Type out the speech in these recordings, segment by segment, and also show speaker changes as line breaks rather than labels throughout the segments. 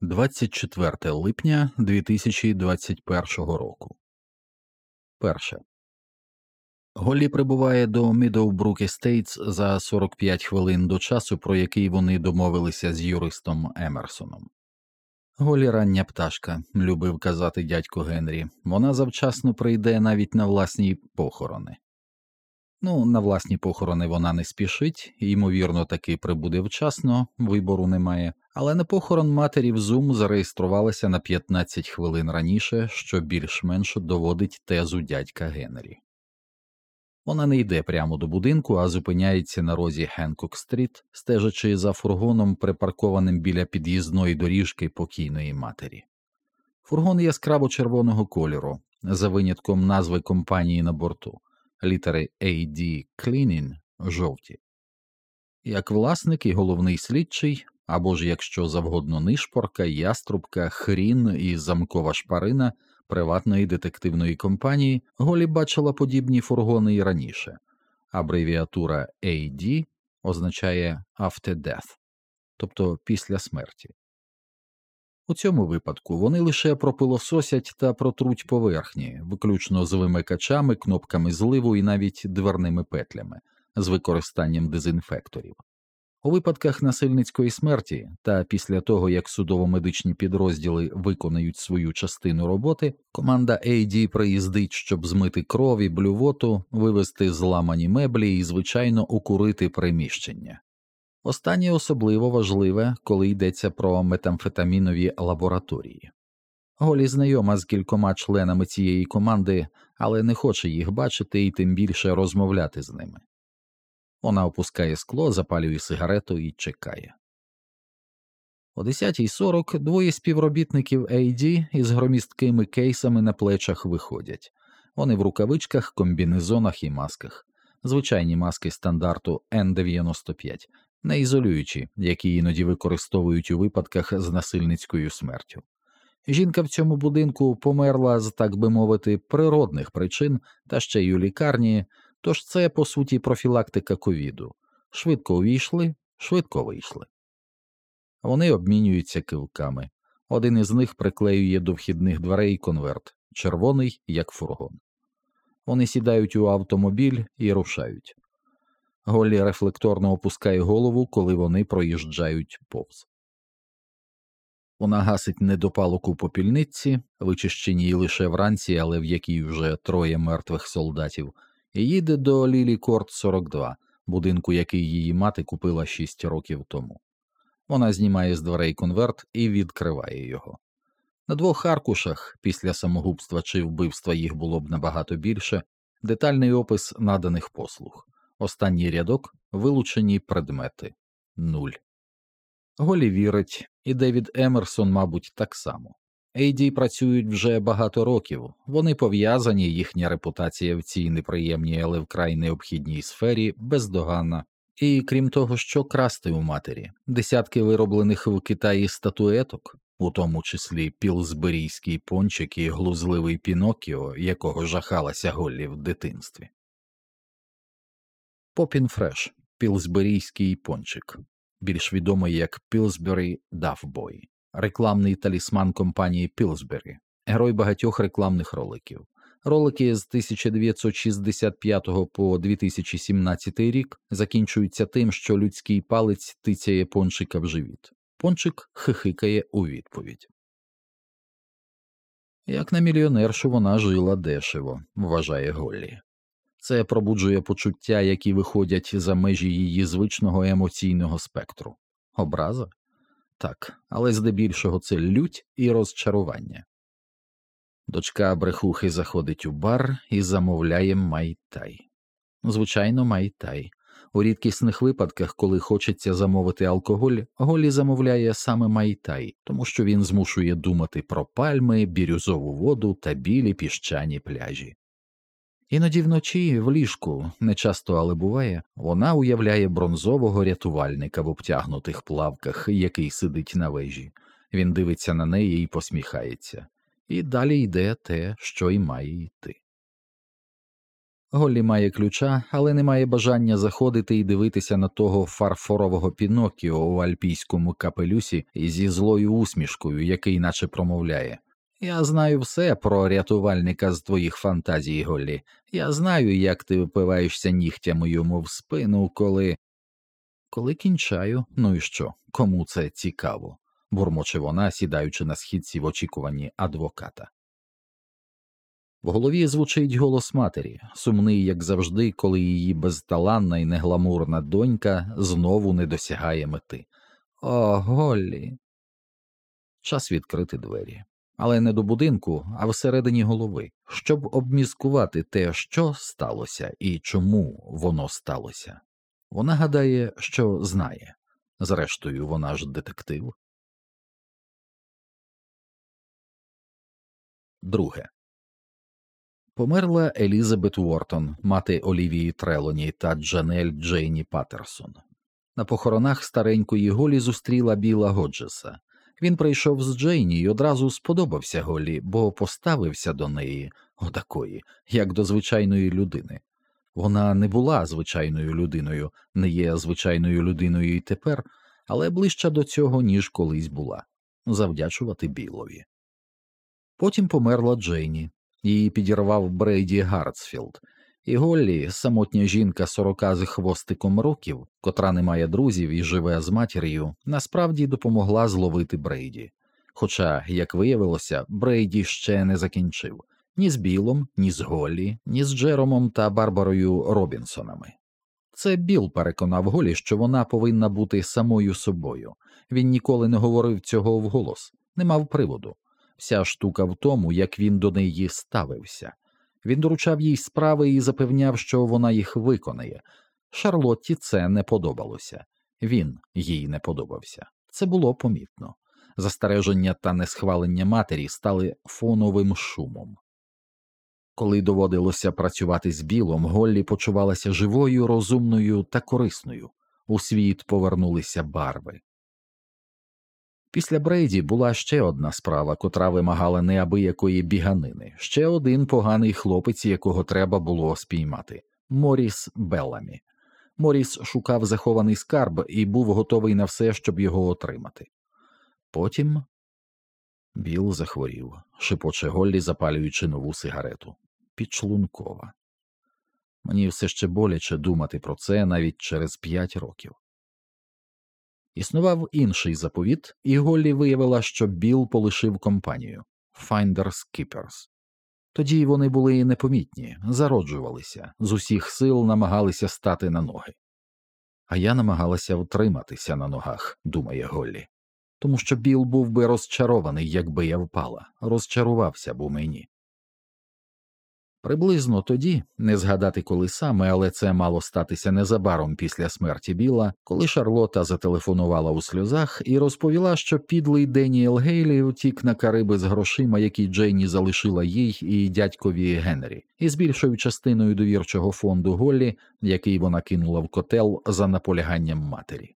24 липня 2021 року. Перше. Голлі прибуває до Мідоубрук Естейтс за 45 хвилин до часу, про який вони домовилися з юристом Емерсоном. Голі рання пташка, любив казати дядько Генрі. Вона завчасно прийде навіть на власні похорони. Ну, на власні похорони вона не спішить, ймовірно, таки прибуде вчасно, вибору немає, але на похорон матері в Zoom зареєструвалася на 15 хвилин раніше, що більш-менш доводить тезу дядька Генрі. Вона не йде прямо до будинку, а зупиняється на розі Хенкок Стріт, стежачи за фургоном, припаркованим біля під'їзної доріжки покійної матері. Фургон яскраво червоного кольору, за винятком назви компанії на борту літери AD Cleaning жовті. Як власник і головний слідчий, або ж якщо завгодно нишпорка, яструбка, хрін і замкова шпарина приватної детективної компанії, Голі бачила подібні фургони і раніше. Абревіатура AD означає After Death, тобто після смерті. У цьому випадку вони лише пропилососять та протруть поверхні, виключно з вимикачами, кнопками зливу і навіть дверними петлями, з використанням дезінфекторів. У випадках насильницької смерті та після того, як судово-медичні підрозділи виконають свою частину роботи, команда AD приїздить, щоб змити кров і блювоту, вивести зламані меблі і, звичайно, укурити приміщення. Останнє особливо важливе, коли йдеться про метамфетамінові лабораторії. Голі знайома з кількома членами цієї команди, але не хоче їх бачити і тим більше розмовляти з ними. Вона опускає скло, запалює сигарету і чекає. О 10.40 двоє співробітників AD із громісткими кейсами на плечах виходять. Вони в рукавичках, комбінезонах і масках, звичайні маски стандарту N95, не ізолюючі, які іноді використовують у випадках з насильницькою смертю. Жінка в цьому будинку померла з, так би мовити, природних причин та ще й у лікарні, тож це, по суті, профілактика ковіду. Швидко увійшли, швидко вийшли. Вони обмінюються кивками. Один із них приклеює до вхідних дверей конверт, червоний, як фургон. Вони сідають у автомобіль і рушають. Голлі рефлекторно опускає голову, коли вони проїжджають повз. Вона гасить недопалок у попільниці, вичищеній лише вранці, але в якій вже троє мертвих солдатів, і їде до Лілі Корт 42, будинку, який її мати купила шість років тому. Вона знімає з дверей конверт і відкриває його. На двох аркушах, після самогубства чи вбивства їх було б набагато більше, детальний опис наданих послуг. Останній рядок вилучені предмети нуль. Голі вірить, і Девід Емерсон, мабуть, так само. Ейді працюють вже багато років, вони пов'язані, їхня репутація в цій неприємній, але вкрай необхідній сфері бездоганна, і крім того, що красти у матері, десятки вироблених в Китаї статуеток, у тому числі пілзберійський пончик і глузливий Пінокіо, якого жахалася Голлі в дитинстві. Попін Фреш пілсберійський пончик, більш відомий як Пілсбері Дафбой, рекламний талісман компанії Пілсбері, герой багатьох рекламних роликів. Ролики з 1965 по 2017 рік закінчуються тим, що людський палець тицяє пончика в живіт. Пончик хихикає у відповідь. Як на мільйонершу вона жила дешево, вважає Голлі. Це пробуджує почуття, які виходять за межі її звичного емоційного спектру. Образа? Так, але здебільшого це лють і розчарування. Дочка брехухи заходить у бар і замовляє майтай. Звичайно, майтай. У рідкісних випадках, коли хочеться замовити алкоголь, Голі замовляє саме майтай, тому що він змушує думати про пальми, бірюзову воду та білі піщані пляжі. Іноді вночі в ліжку, не часто, але буває, вона уявляє бронзового рятувальника в обтягнутих плавках, який сидить на вежі. Він дивиться на неї і посміхається, і далі йде те, що й має йти. Голлі має ключа, але не має бажання заходити і дивитися на того фарфорового Пінокіо у альпійському капелюсі зі злою усмішкою, який наче промовляє. Я знаю все про рятувальника з твоїх фантазій, Голлі. Я знаю, як ти впиваєшся нігтями йому в спину, коли. Коли кінчаю, ну і що, кому це цікаво? Бурмоче вона, сідаючи на східці в очікуванні адвоката. В голові звучить голос матері, сумний, як завжди, коли її безталанна і негламурна донька знову не досягає мети. О, Голлі. Час відкрити двері. Але не до будинку, а всередині голови, щоб обмізкувати те, що сталося і чому воно сталося. Вона гадає, що знає. Зрештою, вона ж детектив. Друге. Померла Елізабет Уортон, мати Олівії Трелоні та Джанель Джейні Паттерсон. На похоронах старенької Голі зустріла Біла Годжеса. Він прийшов з Джейні і одразу сподобався Голі, бо поставився до неї, отакої, як до звичайної людини. Вона не була звичайною людиною, не є звичайною людиною і тепер, але ближча до цього, ніж колись була завдячувати Білові. Потім померла Джейні, її підірвав Брейді Гартсфілд, і Голлі, самотня жінка сорока з хвостиком років, котра не має друзів і живе з матір'ю, насправді допомогла зловити Брейді. Хоча, як виявилося, Брейді ще не закінчив ні з Білом, ні з Голлі, ні з Джеромом та Барбарою Робінсонами. Це Біл переконав Голі, що вона повинна бути самою собою. Він ніколи не говорив цього вголос, не мав приводу. Вся штука в тому, як він до неї ставився. Він доручав їй справи і запевняв, що вона їх виконає. Шарлотті це не подобалося, він їй не подобався. Це було помітно. Застереження та несхвалення матері стали фоновим шумом. Коли доводилося працювати з білом, Голлі почувалася живою, розумною та корисною. У світ повернулися барви. Після Брейді була ще одна справа, котра вимагала неабиякої біганини, ще один поганий хлопець, якого треба було спіймати Моріс Белламі. Моріс шукав захований скарб і був готовий на все, щоб його отримати. Потім Біл захворів, шепоче Голлі, запалюючи нову сигарету. Підшлункова. Мені все ще боляче думати про це навіть через п'ять років. Існував інший заповіт, і Голлі виявила, що Біл полишив компанію Finders Keepers. Тоді вони були непомітні, зароджувалися, з усіх сил намагалися стати на ноги. А я намагалася втриматися на ногах, думає Голлі, тому що Біл був би розчарований, якби я впала, розчарувався б у мені. Приблизно тоді, не згадати коли саме, але це мало статися незабаром після смерті Біла, коли Шарлота зателефонувала у сльозах і розповіла, що підлий Деніел Гейлі утік на Кариби з грошима, які Джейні залишила їй і дядькові Генрі, і з більшою частиною довірчого фонду Голлі, який вона кинула в котел за наполяганням матері.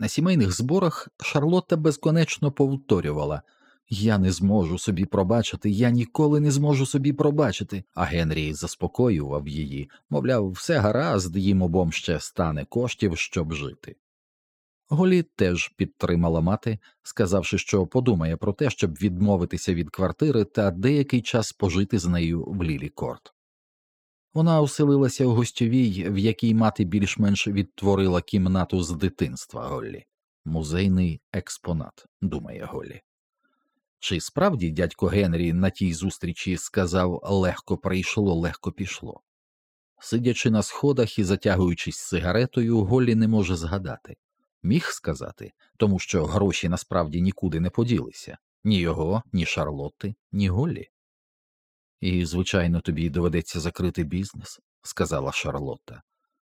На сімейних зборах Шарлотта безконечно повторювала я не зможу собі пробачити, я ніколи не зможу собі пробачити. А Генрі заспокоював її, мовляв, все гаразд, їм обом ще стане коштів, щоб жити. Голі теж підтримала мати, сказавши, що подумає про те, щоб відмовитися від квартири та деякий час пожити з нею в Лілі Корт. Вона оселилася у гостьовій, в якій мати більш-менш відтворила кімнату з дитинства Голлі. Музейний експонат, думає Голлі. Чи справді дядько Генрі на тій зустрічі сказав легко прийшло, легко пішло? Сидячи на сходах і затягуючись сигаретою, Голлі не може згадати. Міг сказати, тому що гроші насправді нікуди не поділися ні його, ні Шарлотти, ні Голлі. І, звичайно, тобі доведеться закрити бізнес, сказала Шарлотта.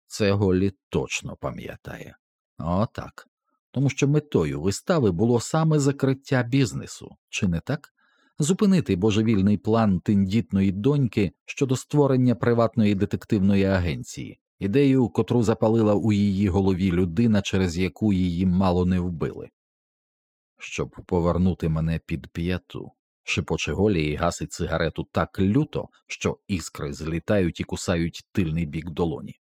Це Голлі точно пам'ятає. О, так тому що метою вистави було саме закриття бізнесу, чи не так? Зупинити божевільний план тендітної доньки щодо створення приватної детективної агенції, ідею, котру запалила у її голові людина, через яку її мало не вбили. Щоб повернути мене під п'яту, шепоче Голлі і гасить цигарету так люто, що іскри злітають і кусають тильний бік долоні.